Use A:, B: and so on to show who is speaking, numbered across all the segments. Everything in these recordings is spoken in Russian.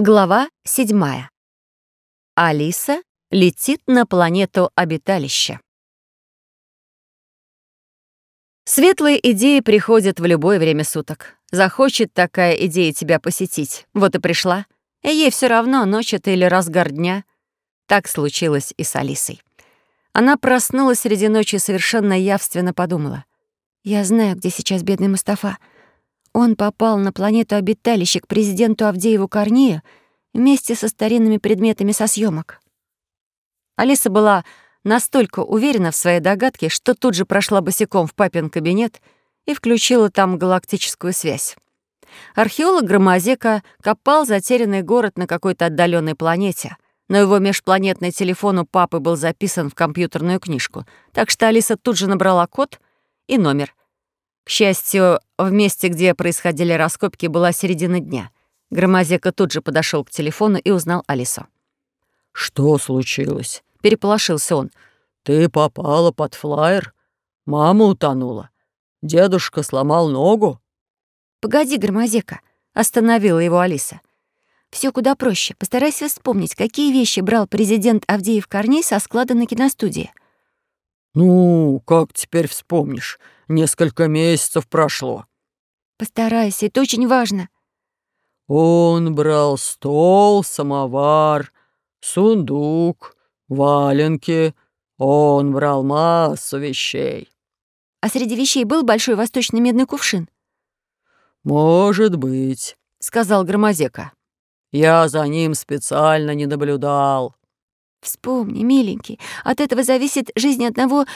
A: Глава седьмая. Алиса летит на планету обиталища. Светлые идеи приходят в любое время суток. Захочет такая идея тебя посетить. Вот и пришла. И ей все равно, ночь это или разгар дня. Так случилось и с Алисой. Она проснулась среди ночи и совершенно явственно подумала. «Я знаю, где сейчас бедный Мустафа. Он попал на планету обиталища к президенту Авдееву Корнею вместе со старинными предметами со съемок. Алиса была настолько уверена в своей догадке, что тут же прошла босиком в папин кабинет и включила там галактическую связь. Археолог Громозека копал затерянный город на какой-то отдаленной планете, но его межпланетный телефон у папы был записан в компьютерную книжку, так что Алиса тут же набрала код и номер, к счастью, в месте, где происходили раскопки, была середина дня. Громозека тут же подошел к телефону и узнал Алису.
B: «Что случилось?»
A: — переполошился он.
B: «Ты попала под флайер? Мама утонула? Дедушка сломал ногу?»
A: «Погоди, Громозека», — остановила его Алиса. Все куда проще. Постарайся вспомнить, какие вещи брал президент Авдеев Корней со склада на киностудии».
B: «Ну, как теперь вспомнишь? Несколько месяцев прошло».
A: «Постарайся, это очень важно».
B: «Он брал стол, самовар, сундук, валенки. Он брал массу вещей».
A: «А среди вещей был большой восточный медный кувшин?»
B: «Может быть», —
A: сказал Громозека.
B: «Я за ним специально не наблюдал».
A: Вспомни, миленький, от этого зависит жизнь одного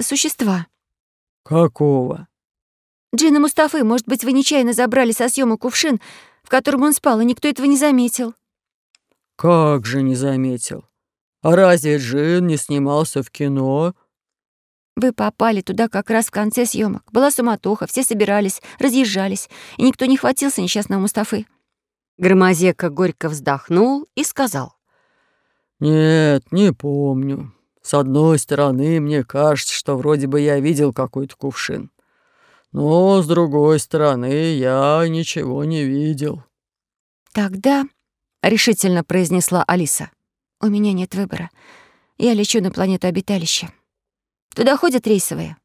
A: существа.
B: Какого?
A: Джина Мустафы, может быть, вы нечаянно забрали со съемок кувшин, в котором он спал, и никто этого не заметил.
B: Как же не заметил? А разве Джин не снимался в кино?
A: Вы попали туда как раз в конце съемок. Была суматоха, все собирались, разъезжались, и никто не хватился несчастного Мустафы. Громозека горько вздохнул и сказал.
B: «Нет, не помню. С одной стороны, мне кажется, что вроде бы я видел какой-то кувшин. Но с другой стороны, я ничего не видел».
A: «Тогда», — решительно произнесла Алиса, — «у меня нет выбора. Я лечу на планету обиталища. Туда ходят рейсовые».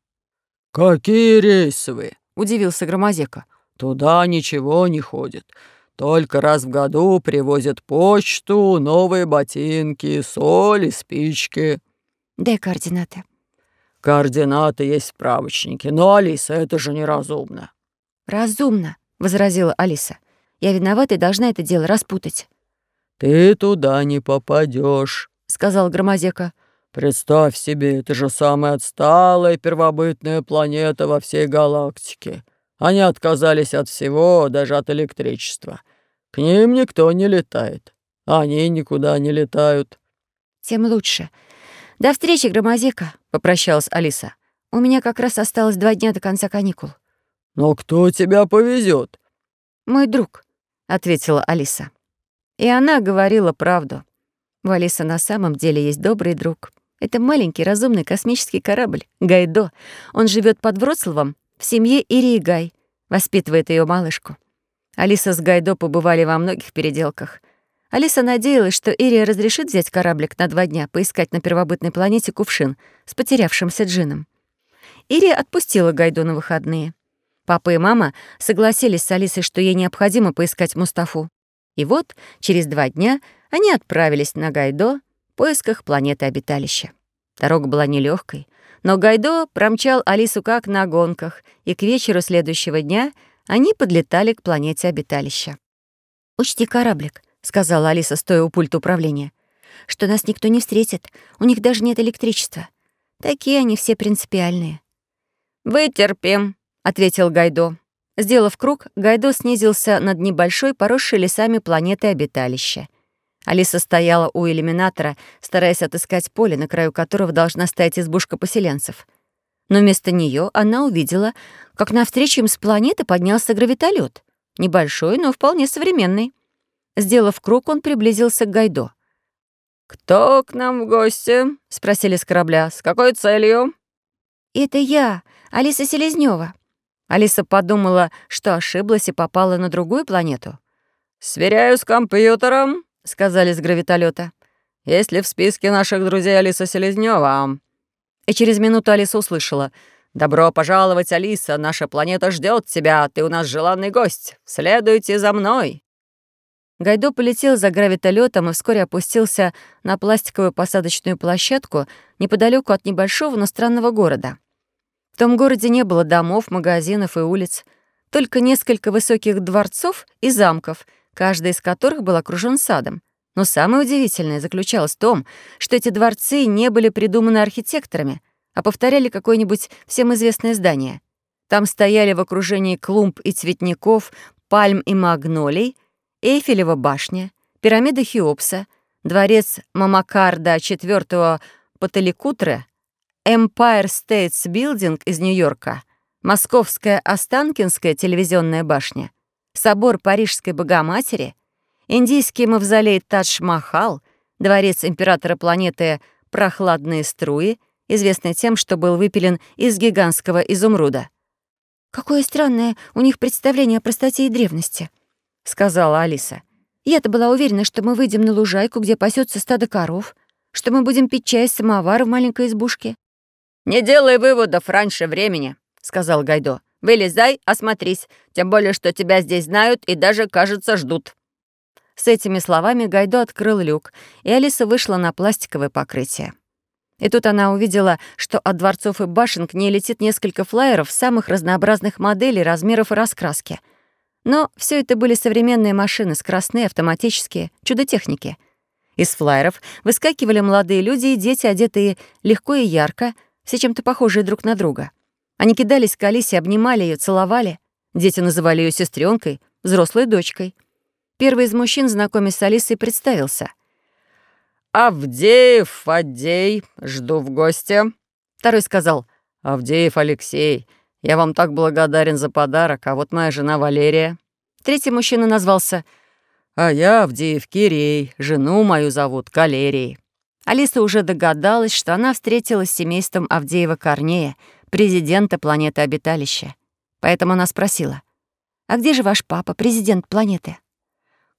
B: «Какие рейсовые?»
A: — удивился Громозека.
B: «Туда ничего не ходит. Только раз в году привозят почту, новые ботинки, соль и спички.
A: Дай координаты.
B: Координаты есть в справочнике. Но, Алиса, это же неразумно.
A: Разумно, возразила Алиса. Я виновата и должна это дело распутать.
B: Ты туда не попадешь, сказал Громозека. Представь себе, это же самая отсталая первобытная планета во всей галактике. Они отказались от всего, даже от электричества. К ним никто не летает. Они никуда не летают.
A: Тем лучше. До встречи, Громозека, попрощалась Алиса. У меня как раз осталось два дня до конца каникул.
B: Но кто тебя повезет?
A: Мой друг, ответила Алиса. И она говорила правду. У Алисы на самом деле есть добрый друг. Это маленький разумный космический корабль Гайдо. Он живет под Вроцлавом в семье Ирии Гай, воспитывает ее малышку. Алиса с Гайдо побывали во многих переделках. Алиса надеялась, что Ирия разрешит взять кораблик на два дня, поискать на первобытной планете кувшин с потерявшимся джином. Ирия отпустила Гайдо на выходные. Папа и мама согласились с Алисой, что ей необходимо поискать Мустафу. И вот через два дня они отправились на Гайдо в поисках планеты обиталища. Дорога была нелегкой, но Гайдо промчал Алису как на гонках, и к вечеру следующего дня они подлетали к планете обиталища. «Учти кораблик», — сказала Алиса, стоя у пульта управления, «что нас никто не встретит, у них даже нет электричества. Такие они все принципиальные». «Вытерпим», — ответил Гайдо. Сделав круг, Гайдо снизился над небольшой, поросшей лесами планеты обиталища. Алиса стояла у иллюминатора, стараясь отыскать поле, на краю которого должна стоять избушка поселенцев. Но вместо нее она увидела, как навстречу им с планеты поднялся гравитолет. Небольшой, но вполне современный. Сделав круг, он приблизился к Гайдо.
B: «Кто к нам в гости?» — спросили с корабля. «С какой целью?»
A: «Это я, Алиса Селезнёва». Алиса подумала, что ошиблась и попала на другую планету.
B: «Сверяю с компьютером», — сказали с гравитолета. «Есть ли в списке наших друзей Алиса Селезнева?» И через минуту Алиса услышала. «Добро пожаловать, Алиса! Наша планета ждет тебя! Ты у нас желанный гость! Следуйте за мной!»
A: Гайдо полетел за гравитолетом и вскоре опустился на пластиковую посадочную площадку неподалеку от небольшого, но странного города. В том городе не было домов, магазинов и улиц, только несколько высоких дворцов и замков, каждый из которых был окружен садом. Но самое удивительное заключалось в том, что эти дворцы не были придуманы архитекторами, а повторяли какое-нибудь всем известное здание. Там стояли в окружении клумб и цветников, пальм и магнолий — Эйфелева башня, пирамида Хеопса, дворец Мамакарда IV Паталикутре, Empire States Building из Нью-Йорка, Московская Останкинская телевизионная башня, собор Парижской Богоматери, индийский мавзолей Тадж-Махал, дворец императора планеты Прохладные струи, известный тем, что был выпилен из гигантского изумруда. «Какое странное у них представление о простоте и древности», сказала Алиса. «Я-то была уверена, что мы выйдем на лужайку, где пасется стадо коров, что мы будем пить чай из самовара в маленькой избушке».
B: «Не делай выводов раньше времени», — сказал Гайдо. «Вылезай, осмотрись, тем более, что тебя здесь знают и даже, кажется, ждут».
A: С этими словами Гайдо открыл люк, и Алиса вышла на пластиковое покрытие. И тут она увидела, что от дворцов и башен к ней летит несколько флайеров самых разнообразных моделей, размеров и раскраски — но все это были современные машины, скоростные, автоматические, чудо-техники. Из флайеров выскакивали молодые люди и дети, одетые легко и ярко, все чем-то похожие друг на друга. Они кидались к Алисе, обнимали ее, целовали. Дети называли ее сестренкой, взрослой дочкой. Первый из мужчин, знакомясь с Алисой, представился.
B: «Авдеев, Адей, жду в гости».
A: Второй сказал.
B: «Авдеев Алексей, я вам так благодарен за подарок, а вот моя жена Валерия».
A: Третий мужчина назвался
B: «А я Авдеев Кирей, жену мою зовут Калерией».
A: Алиса уже догадалась, что она встретилась с семейством Авдеева Корнея, президента планеты обиталища. Поэтому она спросила, «А где же ваш папа, президент планеты?»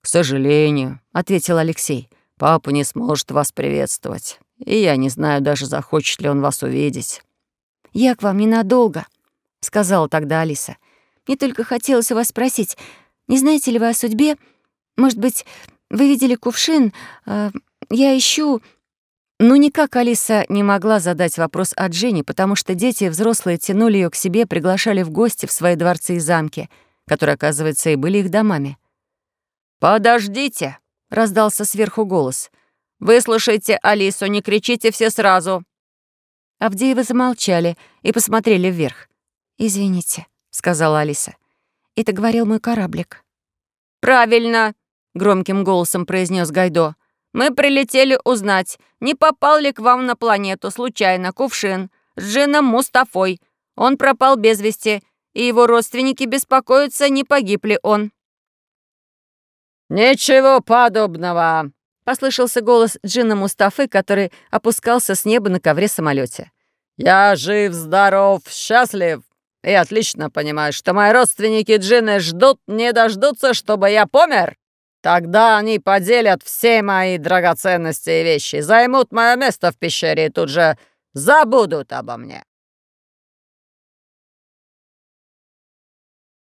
B: «К сожалению», — ответил Алексей, «папа не сможет вас приветствовать, и я не знаю даже, захочет ли он вас увидеть».
A: «Я к вам ненадолго», — сказала тогда Алиса. «Мне только хотелось у вас спросить, не знаете ли вы о судьбе? Может быть, вы видели кувшин? Э, я ищу...» Но никак Алиса не могла задать вопрос о Дженни, потому что дети и взрослые тянули ее к себе, приглашали в гости в свои дворцы и замки, которые, оказывается, и были их домами.
B: «Подождите!» — раздался сверху голос. «Выслушайте Алису, не кричите все сразу!»
A: Авдеевы замолчали и посмотрели вверх. «Извините», — сказала Алиса. «Это говорил мой кораблик».
B: «Правильно», — громким голосом произнес Гайдо. «Мы прилетели узнать, не попал ли к вам на планету случайно кувшин с Джином Мустафой. Он пропал без вести, и его родственники беспокоятся, не погиб ли он». «Ничего подобного», — послышался голос Джина Мустафы, который опускался с неба на ковре самолете. «Я жив, здоров, счастлив. И отлично понимаю, что мои родственники Джины ждут, не дождутся, чтобы я помер. Тогда они поделят все мои драгоценности и вещи, займут мое место в пещере и тут же забудут обо мне.